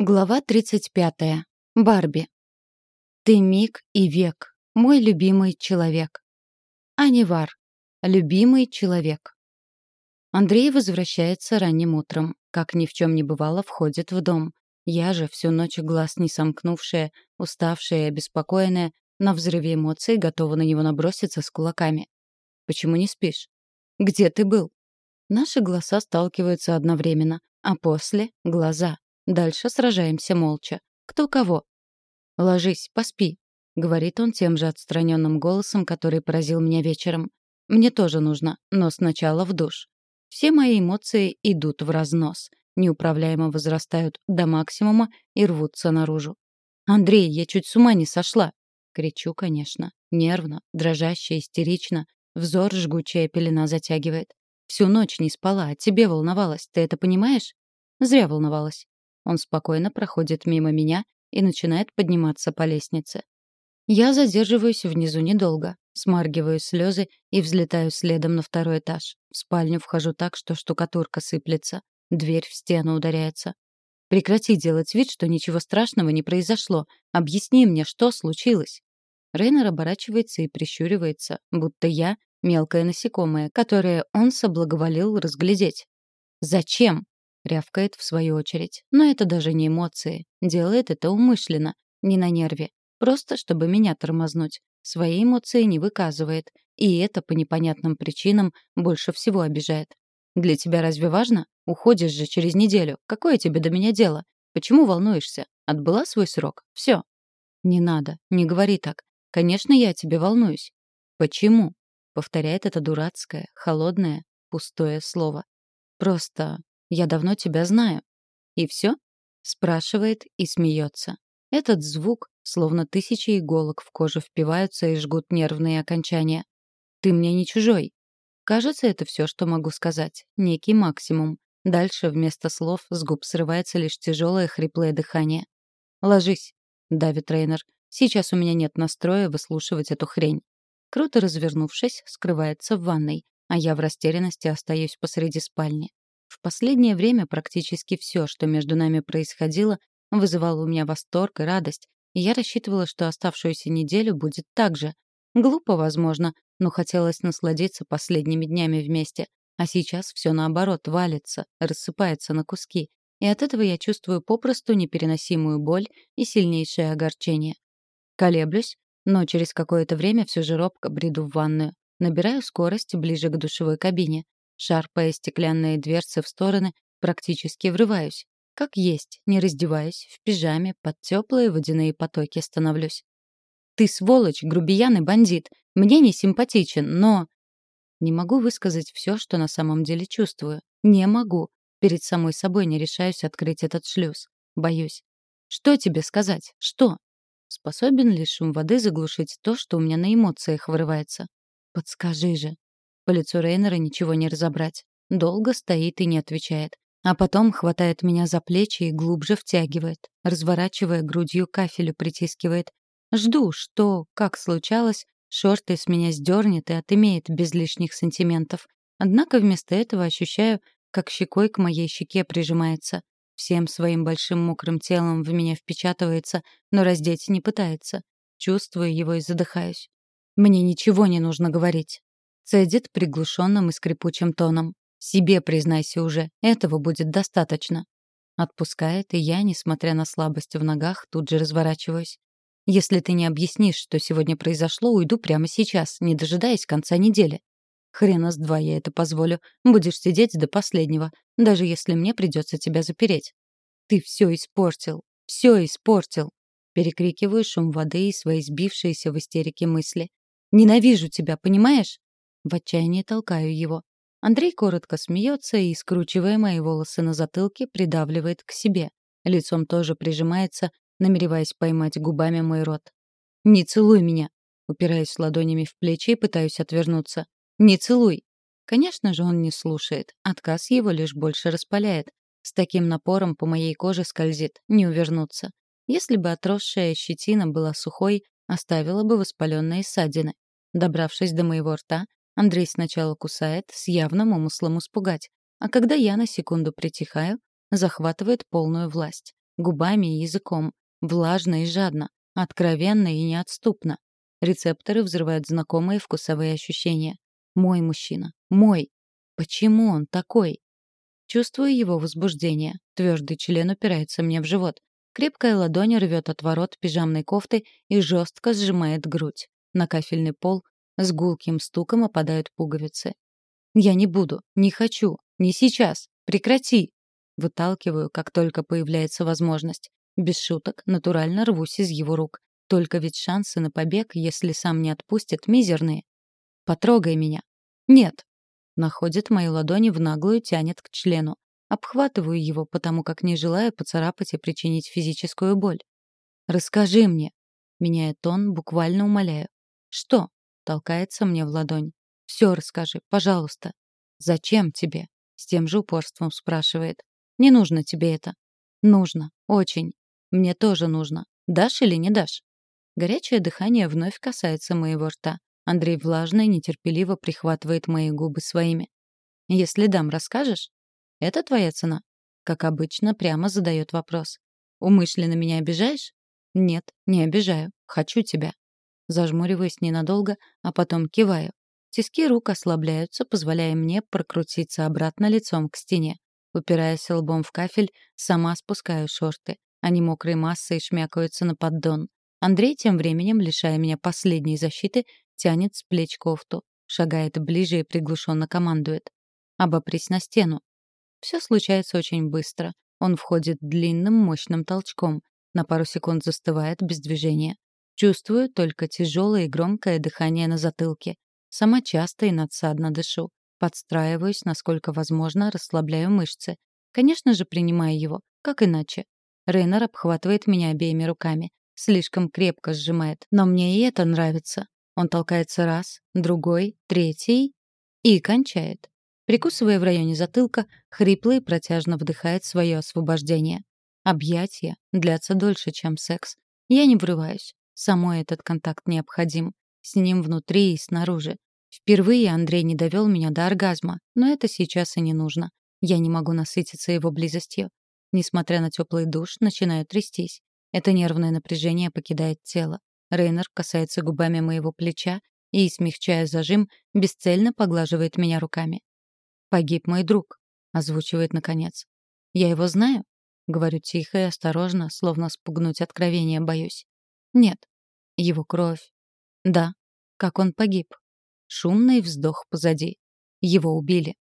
Глава 35. Барби. Ты миг и век, мой любимый человек. Анивар. Любимый человек. Андрей возвращается ранним утром. Как ни в чем не бывало, входит в дом. Я же, всю ночь глаз не сомкнувшая, уставшая и обеспокоенная, на взрыве эмоций готова на него наброситься с кулаками. «Почему не спишь? Где ты был?» Наши голоса сталкиваются одновременно, а после — глаза. Дальше сражаемся молча. Кто кого. «Ложись, поспи», — говорит он тем же отстраненным голосом, который поразил меня вечером. «Мне тоже нужно, но сначала в душ». Все мои эмоции идут в разнос, неуправляемо возрастают до максимума и рвутся наружу. «Андрей, я чуть с ума не сошла!» Кричу, конечно. Нервно, дрожаще, истерично. Взор жгучая пелена затягивает. Всю ночь не спала, а тебе волновалась. Ты это понимаешь? Зря волновалась. Он спокойно проходит мимо меня и начинает подниматься по лестнице. Я задерживаюсь внизу недолго, смаргиваю слезы и взлетаю следом на второй этаж. В спальню вхожу так, что штукатурка сыплется. Дверь в стену ударяется. Прекрати делать вид, что ничего страшного не произошло. Объясни мне, что случилось. Рейнер оборачивается и прищуривается, будто я — мелкое насекомое, которое он соблаговолил разглядеть. «Зачем?» Рявкает в свою очередь. Но это даже не эмоции. Делает это умышленно, не на нерве. Просто чтобы меня тормознуть. Свои эмоции не выказывает. И это по непонятным причинам больше всего обижает. Для тебя разве важно? Уходишь же через неделю. Какое тебе до меня дело? Почему волнуешься? Отбыла свой срок? Все. Не надо, не говори так. Конечно, я тебе волнуюсь. Почему? Повторяет это дурацкое, холодное, пустое слово. Просто я давно тебя знаю». «И все?» — спрашивает и смеется. Этот звук, словно тысячи иголок в кожу впиваются и жгут нервные окончания. «Ты мне не чужой». Кажется, это все, что могу сказать. Некий максимум. Дальше вместо слов с губ срывается лишь тяжелое хриплое дыхание. «Ложись», — давит тренер. «Сейчас у меня нет настроя выслушивать эту хрень». Круто развернувшись, скрывается в ванной, а я в растерянности остаюсь посреди спальни. В последнее время практически все, что между нами происходило, вызывало у меня восторг и радость, и я рассчитывала, что оставшуюся неделю будет так же. Глупо, возможно, но хотелось насладиться последними днями вместе. А сейчас все наоборот валится, рассыпается на куски. И от этого я чувствую попросту непереносимую боль и сильнейшее огорчение. Колеблюсь, но через какое-то время все же робко бреду в ванную. Набираю скорость ближе к душевой кабине. Шарпая стеклянные дверцы в стороны, практически врываюсь. Как есть, не раздеваюсь, в пижаме, под теплые водяные потоки становлюсь. «Ты сволочь, грубиян и бандит. Мне не симпатичен, но...» Не могу высказать все, что на самом деле чувствую. Не могу. Перед самой собой не решаюсь открыть этот шлюз. Боюсь. Что тебе сказать? Что? Способен ли шум воды заглушить то, что у меня на эмоциях вырывается? Подскажи же. По лицу Рейнера ничего не разобрать. Долго стоит и не отвечает. А потом хватает меня за плечи и глубже втягивает. Разворачивая грудью кафелю притискивает. Жду, что, как случалось, шорты с меня сдернет и отымеет без лишних сантиментов. Однако вместо этого ощущаю, как щекой к моей щеке прижимается. Всем своим большим мокрым телом в меня впечатывается, но раздеть не пытается. Чувствую его и задыхаюсь. Мне ничего не нужно говорить. Цедит приглушенным и скрипучим тоном. «Себе признайся уже, этого будет достаточно». Отпускает, и я, несмотря на слабость в ногах, тут же разворачиваюсь. «Если ты не объяснишь, что сегодня произошло, уйду прямо сейчас, не дожидаясь конца недели. Хрена с два я это позволю. Будешь сидеть до последнего, даже если мне придется тебя запереть. Ты все испортил, все испортил. Перекрикиваю шум воды и свои сбившиеся в истерике мысли. Ненавижу тебя, понимаешь? В отчаянии толкаю его. Андрей коротко смеется и, скручивая мои волосы на затылке, придавливает к себе. Лицом тоже прижимается, намереваясь поймать губами мой рот. «Не целуй меня!» Упираюсь ладонями в плечи и пытаюсь отвернуться. «Не целуй!» Конечно же, он не слушает. Отказ его лишь больше распаляет. С таким напором по моей коже скользит, не увернуться. Если бы отросшая щетина была сухой, оставила бы воспаленные ссадины. Добравшись до моего рта, Андрей сначала кусает с явным умыслом испугать, а когда я на секунду притихаю, захватывает полную власть. губами и языком, влажно и жадно, откровенно и неотступно. Рецепторы взрывают знакомые вкусовые ощущения. Мой мужчина. Мой. Почему он такой? Чувствую его возбуждение. Твердый член упирается мне в живот. Крепкая ладонь рвет от ворот пижамной кофты и жестко сжимает грудь. На кафельный пол с гулким стуком опадают пуговицы. «Я не буду, не хочу, не сейчас, прекрати!» Выталкиваю, как только появляется возможность. Без шуток, натурально рвусь из его рук. Только ведь шансы на побег, если сам не отпустит, мизерные. «Потрогай меня». «Нет». Находит мои ладони в наглую, тянет к члену. Обхватываю его, потому как не желаю поцарапать и причинить физическую боль. «Расскажи мне». Меняя тон, буквально умоляю. «Что?» — толкается мне в ладонь. «Все расскажи, пожалуйста». «Зачем тебе?» — с тем же упорством спрашивает. «Не нужно тебе это». «Нужно. Очень. Мне тоже нужно. Дашь или не дашь?» Горячее дыхание вновь касается моего рта. Андрей влажно и нетерпеливо прихватывает мои губы своими. «Если дам, расскажешь?» «Это твоя цена?» Как обычно, прямо задает вопрос. «Умышленно меня обижаешь?» «Нет, не обижаю. Хочу тебя». Зажмуриваюсь ненадолго, а потом киваю. Тиски рук ослабляются, позволяя мне прокрутиться обратно лицом к стене. Упираясь лбом в кафель, сама спускаю шорты. Они мокрой массой шмякаются на поддон. Андрей тем временем, лишая меня последней защиты, тянет с плеч кофту, шагает ближе и приглушенно командует. «Обопрись на стену». Все случается очень быстро. Он входит длинным, мощным толчком. На пару секунд застывает без движения. Чувствую только тяжелое и громкое дыхание на затылке. Сама часто и надсадно дышу. Подстраиваюсь, насколько возможно, расслабляю мышцы. Конечно же, принимаю его. Как иначе? Рейнер обхватывает меня обеими руками. Слишком крепко сжимает. Но мне и это нравится. Он толкается раз, другой, третий и кончает. Прикусывая в районе затылка, хрипло и протяжно вдыхает свое освобождение. Объятия длятся дольше, чем секс. Я не врываюсь. Самой этот контакт необходим. С ним внутри и снаружи. Впервые Андрей не довел меня до оргазма, но это сейчас и не нужно. Я не могу насытиться его близостью. Несмотря на теплый душ, начинаю трястись. Это нервное напряжение покидает тело. Рейнер касается губами моего плеча и, смягчая зажим, бесцельно поглаживает меня руками. «Погиб мой друг», — озвучивает наконец. «Я его знаю?» — говорю тихо и осторожно, словно спугнуть откровение боюсь. «Нет». «Его кровь». «Да». «Как он погиб?» Шумный вздох позади. Его убили.